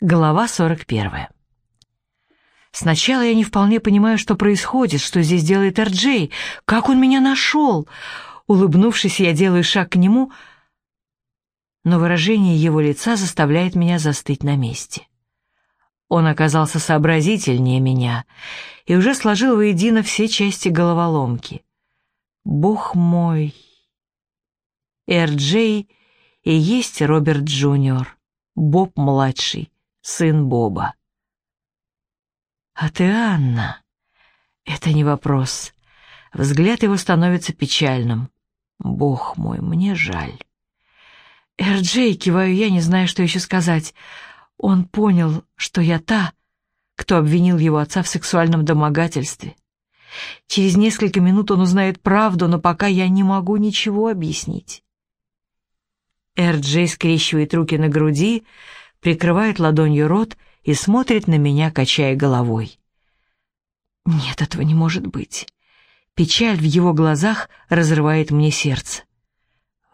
Глава 41. Сначала я не вполне понимаю, что происходит, что здесь делает Эрджей, как он меня нашел. Улыбнувшись, я делаю шаг к нему, но выражение его лица заставляет меня застыть на месте. Он оказался сообразительнее меня и уже сложил воедино все части головоломки. Бог мой! Эрджей и есть Роберт Джуниор, Боб-младший сын Боба. А ты, Анна, это не вопрос. Взгляд его становится печальным. Бог мой, мне жаль. Эрджей, киваю я, не знаю, что еще сказать. Он понял, что я та, кто обвинил его отца в сексуальном домогательстве. Через несколько минут он узнает правду, но пока я не могу ничего объяснить. Эрджей скрещивает руки на груди, прикрывает ладонью рот и смотрит на меня, качая головой. Нет, этого не может быть. Печаль в его глазах разрывает мне сердце.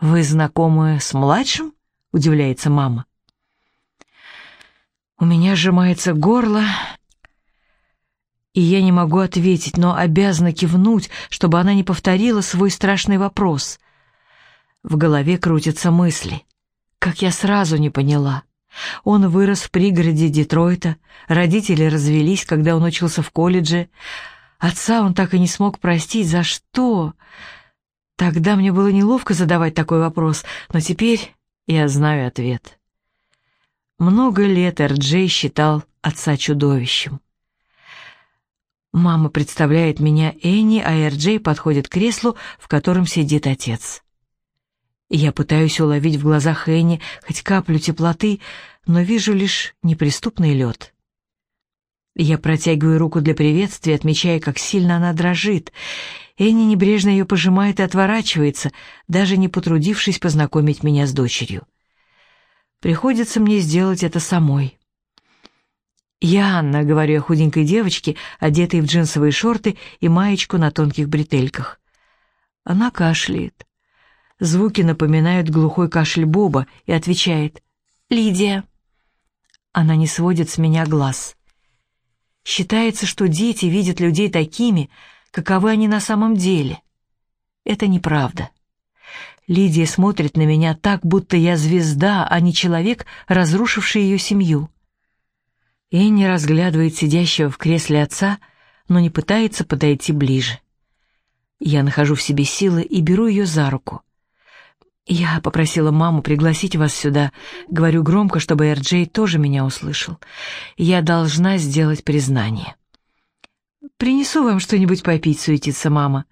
«Вы знакомы с младшим?» — удивляется мама. У меня сжимается горло, и я не могу ответить, но обязана кивнуть, чтобы она не повторила свой страшный вопрос. В голове крутятся мысли. Как я сразу не поняла. Он вырос в пригороде Детройта, родители развелись, когда он учился в колледже. Отца он так и не смог простить. За что? Тогда мне было неловко задавать такой вопрос, но теперь я знаю ответ. Много лет Эрджей считал отца чудовищем. Мама представляет меня Энни, а Эрджей подходит к креслу, в котором сидит отец. Я пытаюсь уловить в глазах Энни хоть каплю теплоты, но вижу лишь неприступный лед. Я протягиваю руку для приветствия, отмечая, как сильно она дрожит. Энни небрежно ее пожимает и отворачивается, даже не потрудившись познакомить меня с дочерью. Приходится мне сделать это самой. «Я Анна», — говорю я худенькой девочке, одетой в джинсовые шорты и маечку на тонких бретельках. Она кашляет. Звуки напоминают глухой кашель Боба и отвечает «Лидия». Она не сводит с меня глаз. Считается, что дети видят людей такими, каковы они на самом деле. Это неправда. Лидия смотрит на меня так, будто я звезда, а не человек, разрушивший ее семью. Энни разглядывает сидящего в кресле отца, но не пытается подойти ближе. Я нахожу в себе силы и беру ее за руку. «Я попросила маму пригласить вас сюда. Говорю громко, чтобы Эрджей тоже меня услышал. Я должна сделать признание». «Принесу вам что-нибудь попить», — суетится мама.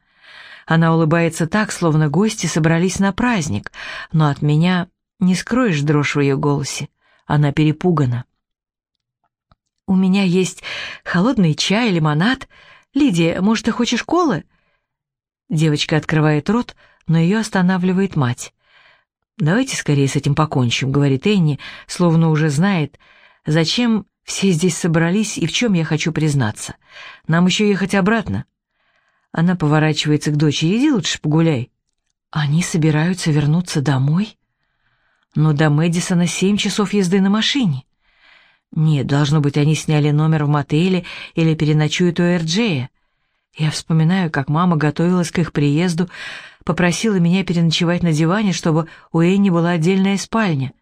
Она улыбается так, словно гости собрались на праздник, но от меня не скроешь дрожь в ее голосе. Она перепугана. «У меня есть холодный чай, лимонад. Лидия, может, ты хочешь колы?» Девочка открывает рот, но ее останавливает мать. «Давайте скорее с этим покончим», — говорит Энни, словно уже знает, зачем все здесь собрались и в чем я хочу признаться. Нам еще ехать обратно. Она поворачивается к дочери. «Иди лучше погуляй». Они собираются вернуться домой? Но до Мэдисона семь часов езды на машине. Нет, должно быть, они сняли номер в мотеле или переночуют у Эрджея. Я вспоминаю, как мама готовилась к их приезду, попросила меня переночевать на диване, чтобы у Энни была отдельная спальня.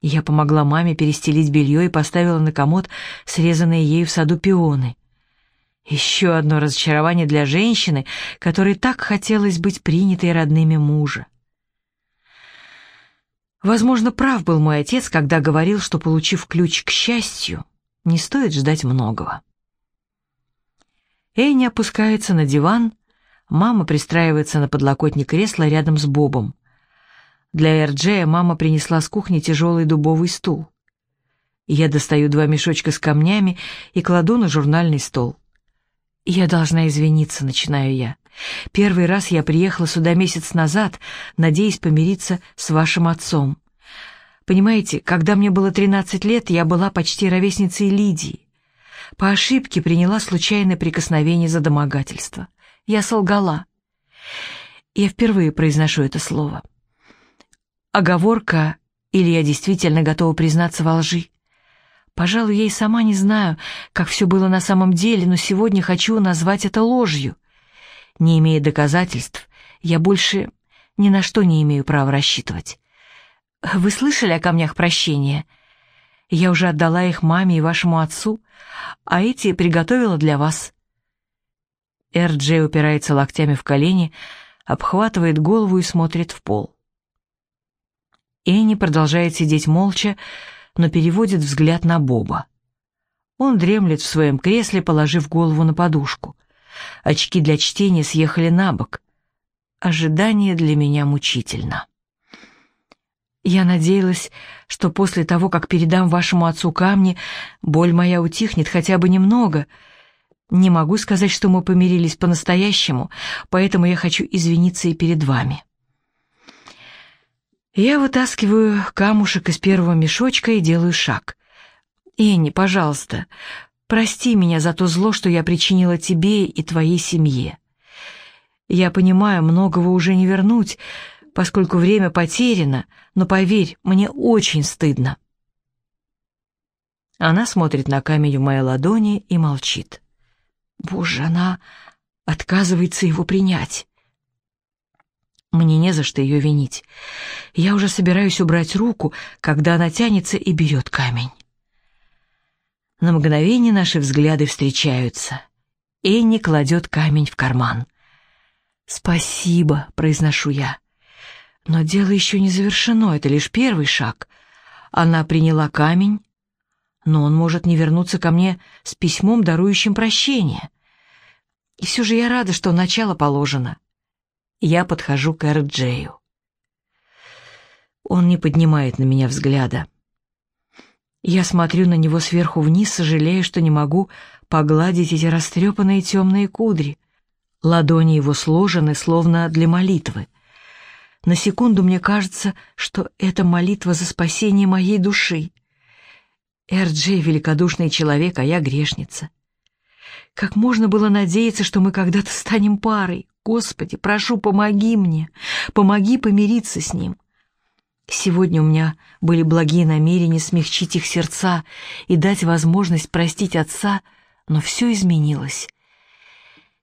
Я помогла маме перестелить белье и поставила на комод срезанные ею в саду пионы. Еще одно разочарование для женщины, которой так хотелось быть принятой родными мужа. Возможно, прав был мой отец, когда говорил, что, получив ключ к счастью, не стоит ждать многого. Энни опускается на диван, Мама пристраивается на подлокотник кресла рядом с Бобом. Для Эрджея мама принесла с кухни тяжелый дубовый стул. Я достаю два мешочка с камнями и кладу на журнальный стол. «Я должна извиниться», — начинаю я. «Первый раз я приехала сюда месяц назад, надеясь помириться с вашим отцом. Понимаете, когда мне было 13 лет, я была почти ровесницей Лидии. По ошибке приняла случайное прикосновение за домогательство. Я солгала. Я впервые произношу это слово. Оговорка, или я действительно готова признаться во лжи. Пожалуй, я и сама не знаю, как все было на самом деле, но сегодня хочу назвать это ложью. Не имея доказательств, я больше ни на что не имею права рассчитывать. Вы слышали о камнях прощения? Я уже отдала их маме и вашему отцу, а эти приготовила для вас. Эр-Джей упирается локтями в колени, обхватывает голову и смотрит в пол. Энни продолжает сидеть молча, но переводит взгляд на Боба. Он дремлет в своем кресле, положив голову на подушку. Очки для чтения съехали на бок. Ожидание для меня мучительно. Я надеялась, что после того, как передам вашему отцу камни, боль моя утихнет хотя бы немного. Не могу сказать, что мы помирились по-настоящему, поэтому я хочу извиниться и перед вами. Я вытаскиваю камушек из первого мешочка и делаю шаг. «Энни, пожалуйста, прости меня за то зло, что я причинила тебе и твоей семье. Я понимаю, многого уже не вернуть, поскольку время потеряно, но поверь, мне очень стыдно». Она смотрит на камень в моей ладони и молчит. Боже, она отказывается его принять. Мне не за что ее винить. Я уже собираюсь убрать руку, когда она тянется и берет камень. На мгновение наши взгляды встречаются. Энни кладет камень в карман. «Спасибо», — произношу я. Но дело еще не завершено, это лишь первый шаг. Она приняла камень, но он может не вернуться ко мне с письмом, дарующим прощение. И все же я рада, что начало положено. Я подхожу к Эр-Джею. Он не поднимает на меня взгляда. Я смотрю на него сверху вниз, сожалея, что не могу погладить эти растрепанные темные кудри. Ладони его сложены, словно для молитвы. На секунду мне кажется, что это молитва за спасение моей души. Эр-Джей — великодушный человек, а я грешница. Как можно было надеяться, что мы когда-то станем парой? Господи, прошу, помоги мне, помоги помириться с ним. Сегодня у меня были благие намерения смягчить их сердца и дать возможность простить отца, но все изменилось.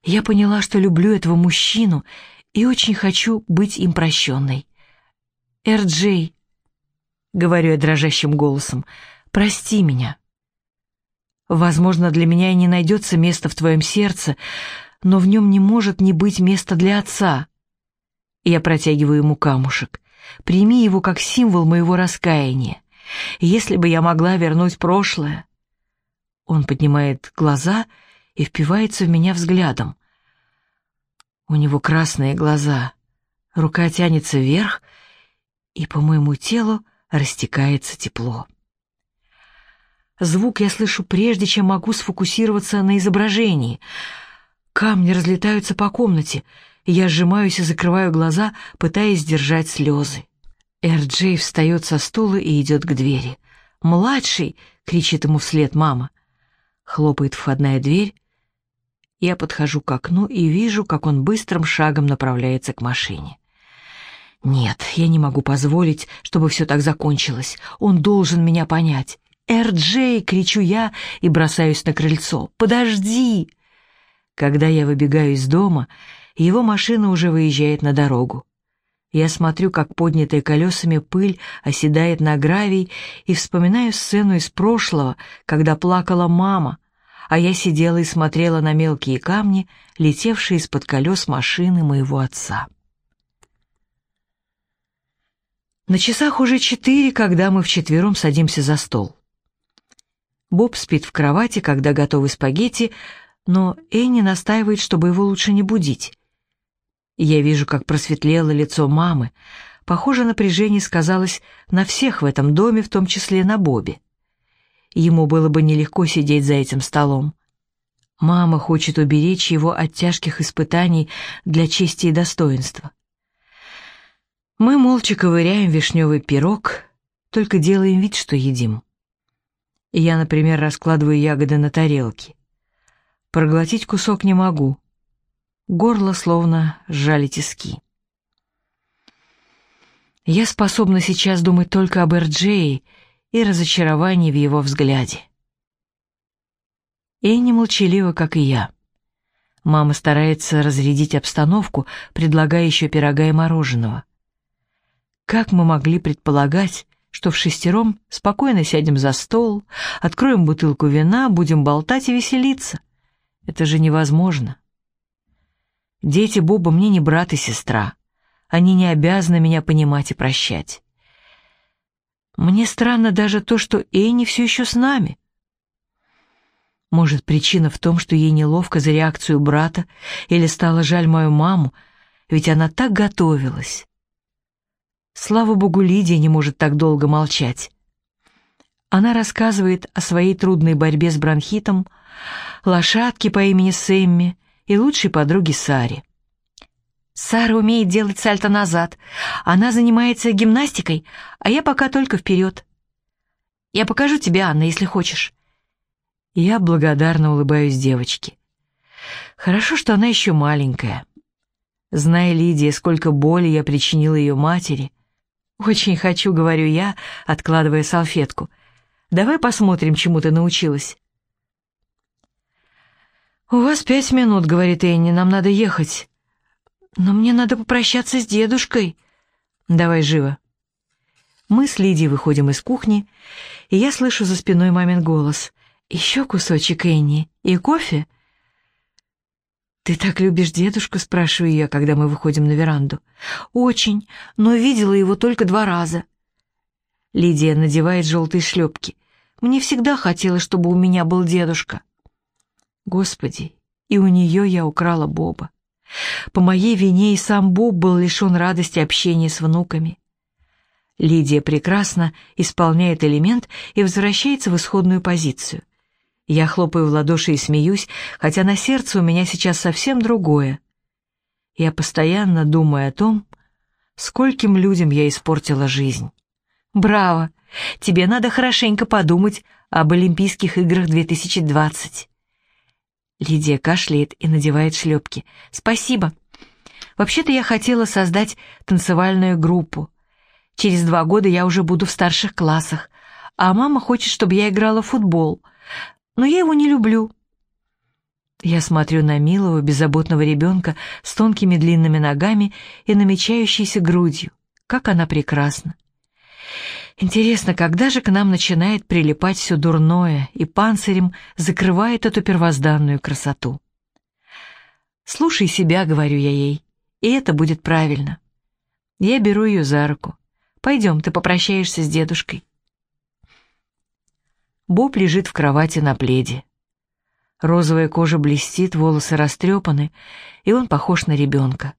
Я поняла, что люблю этого мужчину и очень хочу быть им прощенной. «Эр-Джей», — говорю я дрожащим голосом, — «прости меня». Возможно, для меня и не найдется места в твоем сердце, но в нем не может не быть места для отца. Я протягиваю ему камушек. Прими его как символ моего раскаяния. Если бы я могла вернуть прошлое... Он поднимает глаза и впивается в меня взглядом. У него красные глаза. Рука тянется вверх, и по моему телу растекается тепло. Звук я слышу прежде, чем могу сфокусироваться на изображении — Камни разлетаются по комнате. Я сжимаюсь и закрываю глаза, пытаясь сдержать слезы. Эр-Джей встает со стула и идет к двери. «Младший!» — кричит ему вслед мама. Хлопает входная дверь. Я подхожу к окну и вижу, как он быстрым шагом направляется к машине. Нет, я не могу позволить, чтобы все так закончилось. Он должен меня понять. «Эр-Джей!» — кричу я и бросаюсь на крыльцо. «Подожди!» Когда я выбегаю из дома, его машина уже выезжает на дорогу. Я смотрю, как поднятая колесами пыль оседает на гравий, и вспоминаю сцену из прошлого, когда плакала мама, а я сидела и смотрела на мелкие камни, летевшие из-под колес машины моего отца. На часах уже четыре, когда мы вчетвером садимся за стол. Боб спит в кровати, когда готовы спагетти, но Энни настаивает, чтобы его лучше не будить. Я вижу, как просветлело лицо мамы. Похоже, напряжение сказалось на всех в этом доме, в том числе на Бобе. Ему было бы нелегко сидеть за этим столом. Мама хочет уберечь его от тяжких испытаний для чести и достоинства. Мы молча ковыряем вишневый пирог, только делаем вид, что едим. Я, например, раскладываю ягоды на тарелке. Проглотить кусок не могу. Горло словно сжали тиски. Я способна сейчас думать только об Эрджее и разочаровании в его взгляде. Энни молчалива, как и я. Мама старается разрядить обстановку, предлагая еще пирога и мороженого. Как мы могли предполагать, что в шестером спокойно сядем за стол, откроем бутылку вина, будем болтать и веселиться? Это же невозможно. Дети Боба мне не брат и сестра. Они не обязаны меня понимать и прощать. Мне странно даже то, что Энни все еще с нами. Может, причина в том, что ей неловко за реакцию брата или стало жаль мою маму, ведь она так готовилась. Слава богу, Лидия не может так долго молчать. Она рассказывает о своей трудной борьбе с бронхитом, лошадке по имени Сэмми и лучшей подруге Саре. Сара умеет делать сальто назад. Она занимается гимнастикой, а я пока только вперед. Я покажу тебе, Анна, если хочешь. Я благодарно улыбаюсь девочке. Хорошо, что она еще маленькая. Зная Лидия, сколько боли я причинила ее матери. Очень хочу, говорю я, откладывая салфетку. Давай посмотрим, чему ты научилась. «У вас пять минут», — говорит Энни, — «нам надо ехать». «Но мне надо попрощаться с дедушкой». «Давай живо». Мы с Лидией выходим из кухни, и я слышу за спиной мамин голос. «Еще кусочек, Энни, и кофе?» «Ты так любишь дедушку?» — спрашиваю я, когда мы выходим на веранду. «Очень, но видела его только два раза». Лидия надевает желтые шлепки. «Мне всегда хотелось, чтобы у меня был дедушка». Господи, и у нее я украла Боба. По моей вине и сам Боб был лишен радости общения с внуками. Лидия прекрасно исполняет элемент и возвращается в исходную позицию. Я хлопаю в ладоши и смеюсь, хотя на сердце у меня сейчас совсем другое. Я постоянно думаю о том, скольким людям я испортила жизнь. Браво! Тебе надо хорошенько подумать об Олимпийских играх 2020. Лидия кашляет и надевает шлепки. «Спасибо. Вообще-то я хотела создать танцевальную группу. Через два года я уже буду в старших классах, а мама хочет, чтобы я играла в футбол но я его не люблю. Я смотрю на милого, беззаботного ребенка с тонкими длинными ногами и намечающейся грудью. Как она прекрасна. Интересно, когда же к нам начинает прилипать все дурное и панцирем закрывает эту первозданную красоту? «Слушай себя», — говорю я ей, — «и это будет правильно». Я беру ее за руку. «Пойдем, ты попрощаешься с дедушкой». Боб лежит в кровати на пледе. Розовая кожа блестит, волосы растрепаны, и он похож на ребенка.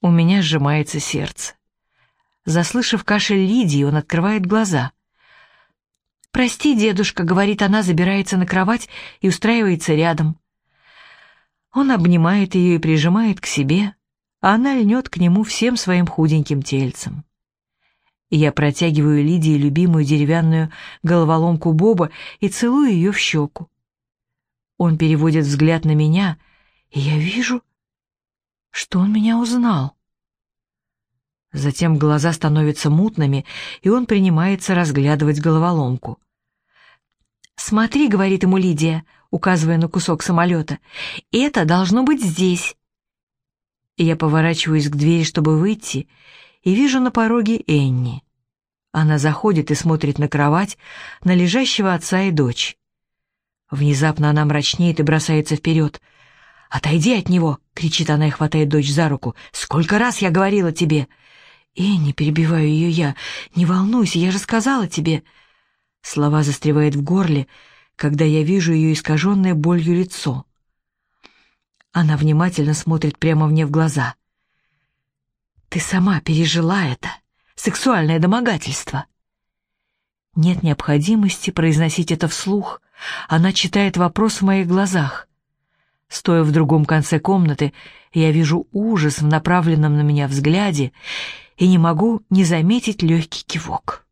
У меня сжимается сердце. Заслышав кашель Лидии, он открывает глаза. «Прости, дедушка», — говорит она, забирается на кровать и устраивается рядом. Он обнимает ее и прижимает к себе, а она льнет к нему всем своим худеньким тельцем. Я протягиваю Лидии любимую деревянную головоломку Боба и целую ее в щеку. Он переводит взгляд на меня, и я вижу, что он меня узнал. Затем глаза становятся мутными, и он принимается разглядывать головоломку. «Смотри», — говорит ему Лидия, указывая на кусок самолета, — «это должно быть здесь». Я поворачиваюсь к двери, чтобы выйти, и вижу на пороге Энни. Она заходит и смотрит на кровать, на лежащего отца и дочь. Внезапно она мрачнеет и бросается вперед. «Отойди от него!» — кричит она и хватает дочь за руку. «Сколько раз я говорила тебе!» «И не перебиваю ее я. Не волнуйся, я же сказала тебе!» Слова застревают в горле, когда я вижу ее искаженное болью лицо. Она внимательно смотрит прямо мне в глаза. «Ты сама пережила это!» Сексуальное домогательство. Нет необходимости произносить это вслух. Она читает вопрос в моих глазах. Стоя в другом конце комнаты, я вижу ужас в направленном на меня взгляде и не могу не заметить легкий кивок.